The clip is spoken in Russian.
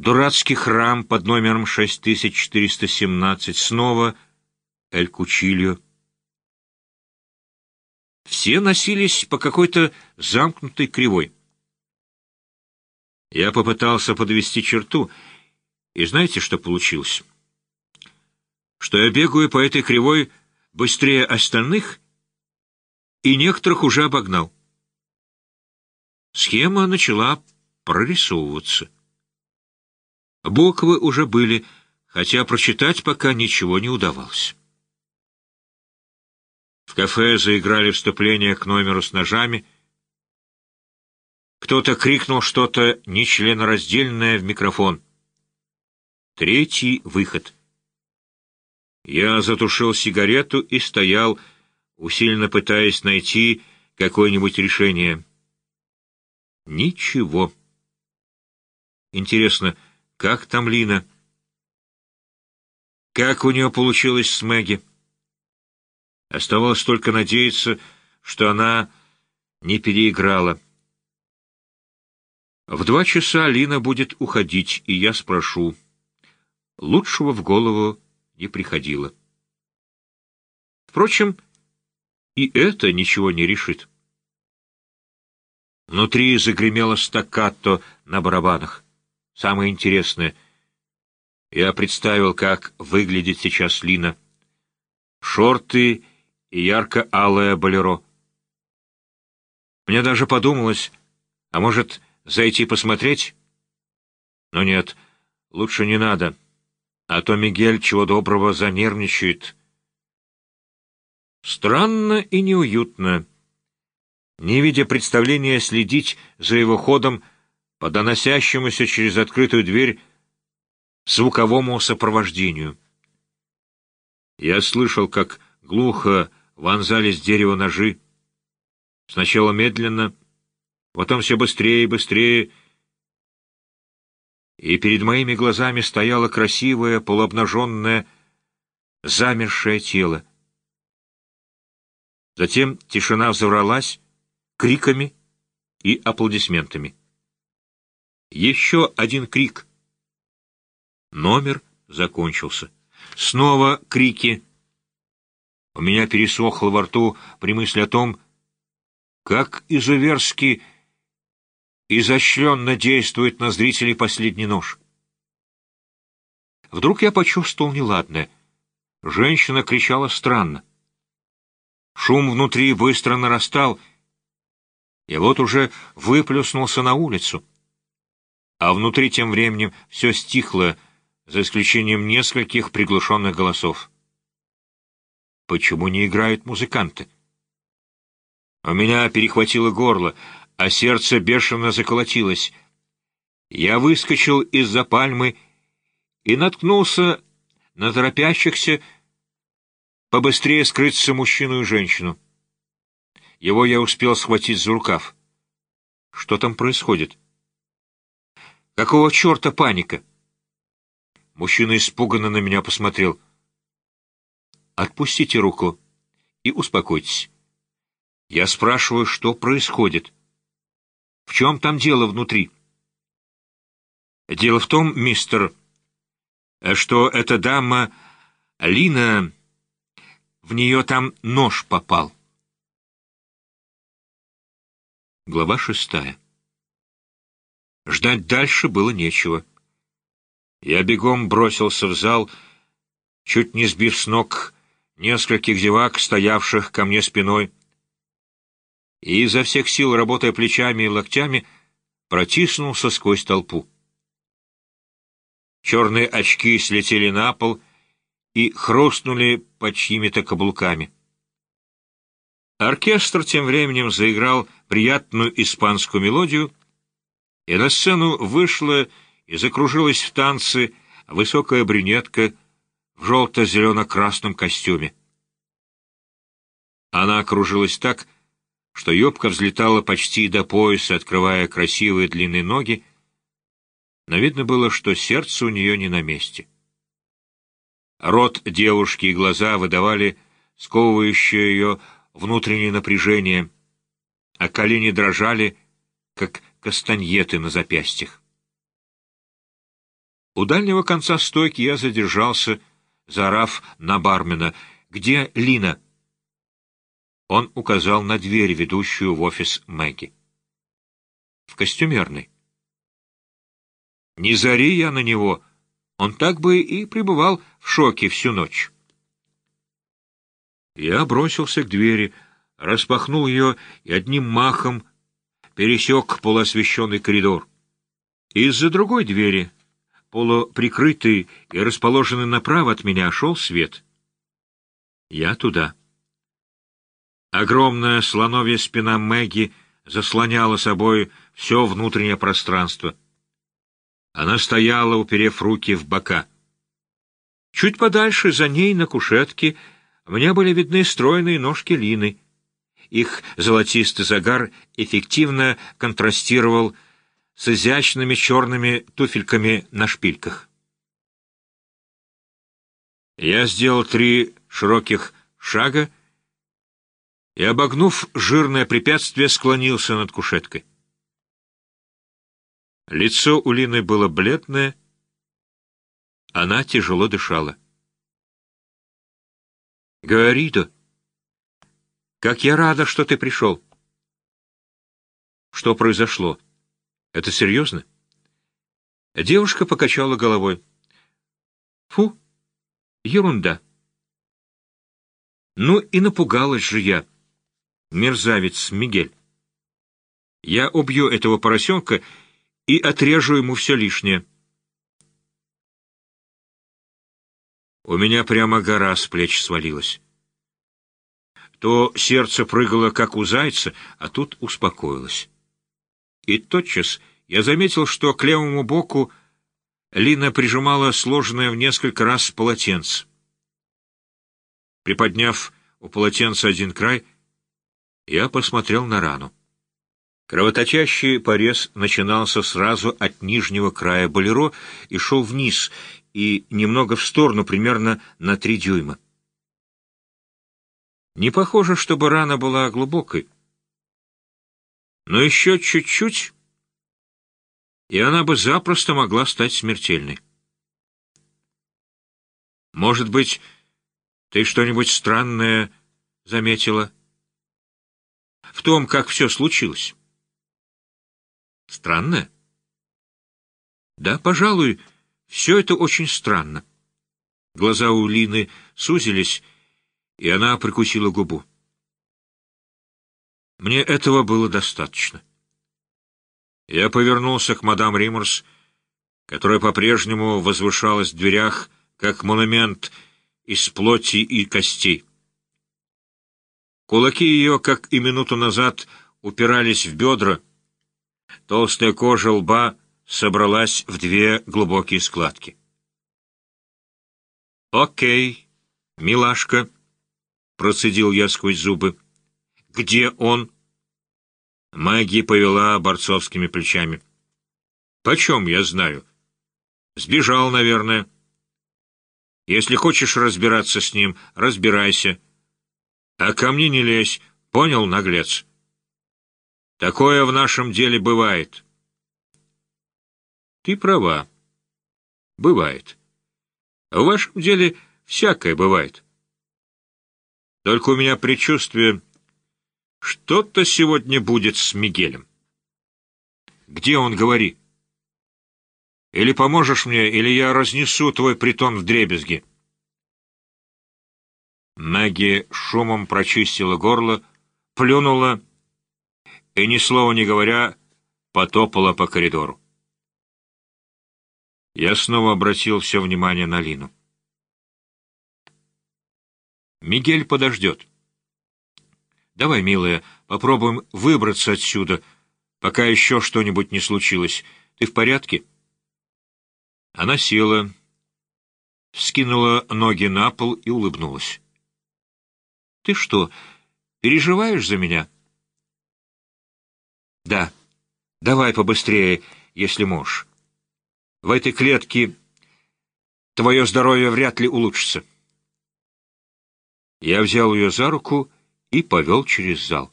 Дурацкий храм под номером 6417. Снова Эль Кучильо. Все носились по какой-то замкнутой кривой. Я попытался подвести черту, и знаете, что получилось? Что я бегаю по этой кривой быстрее остальных, и некоторых уже обогнал. Схема начала прорисовываться. Буквы уже были, хотя прочитать пока ничего не удавалось. В кафе заиграли вступления к номеру с ножами. Кто-то крикнул что-то нечленораздельное в микрофон. Третий выход. Я затушил сигарету и стоял, усиленно пытаясь найти какое-нибудь решение. Ничего. Интересно, как там Лина? Как у нее получилось с Мэгги? Оставалось только надеяться, что она не переиграла. В два часа Лина будет уходить, и я спрошу. Лучшего в голову не приходило. Впрочем, и это ничего не решит. Внутри загремело стаккато на барабанах. Самое интересное, я представил, как выглядит сейчас Лина. Шорты и ярко-алое болеро. Мне даже подумалось, а может, зайти посмотреть? Но нет, лучше не надо, а то Мигель чего доброго занервничает. Странно и неуютно. Не видя представления следить за его ходом, по доносящемуся через открытую дверь звуковому сопровождению. Я слышал, как глухо вонзались в дерево ножи. Сначала медленно, потом все быстрее и быстрее, и перед моими глазами стояло красивое, полуобнаженное, замершее тело. Затем тишина взорвалась криками и аплодисментами. Еще один крик. Номер закончился. Снова крики. У меня пересохло во рту при мысли о том, как изуверски изощренно действует на зрителей последний нож. Вдруг я почувствовал неладное. Женщина кричала странно. Шум внутри быстро нарастал, и вот уже выплюснулся на улицу а внутри тем временем все стихло, за исключением нескольких приглушенных голосов. Почему не играют музыканты? У меня перехватило горло, а сердце бешено заколотилось. Я выскочил из-за пальмы и наткнулся на торопящихся побыстрее скрыться мужчину и женщину. Его я успел схватить за рукав. Что там происходит? Какого черта паника? Мужчина испуганно на меня посмотрел. Отпустите руку и успокойтесь. Я спрашиваю, что происходит. В чем там дело внутри? Дело в том, мистер, что эта дама Лина, в нее там нож попал. Глава шестая Ждать дальше было нечего. Я бегом бросился в зал, чуть не сбив с ног нескольких зевак, стоявших ко мне спиной, и изо всех сил, работая плечами и локтями, протиснулся сквозь толпу. Черные очки слетели на пол и хрустнули под чьими-то каблуками. Оркестр тем временем заиграл приятную испанскую мелодию — и на сцену вышла и закружилась в танце высокая брюнетка в желто-зелено-красном костюме. Она окружилась так, что юбка взлетала почти до пояса, открывая красивые длинные ноги, но видно было, что сердце у нее не на месте. Рот девушки и глаза выдавали сковывающее ее внутреннее напряжение, а колени дрожали, как кастаньеты на запястьях. У дальнего конца стойки я задержался, заорав на бармена. «Где Лина?» Он указал на дверь, ведущую в офис Мэгги. «В костюмерной». «Не зари я на него. Он так бы и пребывал в шоке всю ночь». Я бросился к двери, распахнул ее и одним махом пересек полуосвещенный коридор. Из-за другой двери, полуприкрытый и расположенный направо от меня, шел свет. Я туда. Огромная слоновья спина Мэгги заслоняла собой все внутреннее пространство. Она стояла, уперев руки в бока. Чуть подальше, за ней, на кушетке, мне были видны стройные ножки Лины. Их золотистый загар эффективно контрастировал с изящными черными туфельками на шпильках. Я сделал три широких шага и, обогнув жирное препятствие, склонился над кушеткой. Лицо у Лины было бледное, она тяжело дышала. «Говори, то. Как я рада, что ты пришел!» «Что произошло? Это серьезно?» Девушка покачала головой. «Фу, ерунда!» «Ну и напугалась же я!» мерзавец Мигель. Я убью этого поросенка и отрежу ему все лишнее. У меня прямо гора с плеч свалилась. То сердце прыгало, как у зайца, а тут успокоилось. И тотчас я заметил, что к левому боку Лина прижимала сложенное в несколько раз полотенце. Приподняв у полотенца один край, я посмотрел на рану. Кровоточащий порез начинался сразу от нижнего края болеро и шел вниз, и немного в сторону, примерно на три дюйма. Не похоже, чтобы рана была глубокой. Но еще чуть-чуть, и она бы запросто могла стать смертельной. Может быть, ты что-нибудь странное заметила? — в том, как все случилось. Странно? Да, пожалуй, все это очень странно. Глаза у Лины сузились, и она прикусила губу. Мне этого было достаточно. Я повернулся к мадам Риммерс, которая по-прежнему возвышалась в дверях, как монумент из плоти и костей. Кулаки ее, как и минуту назад, упирались в бедра. Толстая кожа лба собралась в две глубокие складки. «Окей, милашка», — процедил я сквозь зубы. «Где он?» Магия повела борцовскими плечами. «Почем я знаю?» «Сбежал, наверное». «Если хочешь разбираться с ним, разбирайся». А ко мне не лезь, понял, наглец? Такое в нашем деле бывает. Ты права. Бывает. В вашем деле всякое бывает. Только у меня предчувствие, что-то сегодня будет с Мигелем. Где он, говори? Или поможешь мне, или я разнесу твой притон в дребезги. Мэгги шумом прочистила горло, плюнула и, ни слова не говоря, потопала по коридору. Я снова обратил все внимание на Лину. «Мигель подождет. Давай, милая, попробуем выбраться отсюда, пока еще что-нибудь не случилось. Ты в порядке?» Она села, скинула ноги на пол и улыбнулась. Ты что, переживаешь за меня? Да. Давай побыстрее, если можешь. В этой клетке твое здоровье вряд ли улучшится. Я взял ее за руку и повел через зал.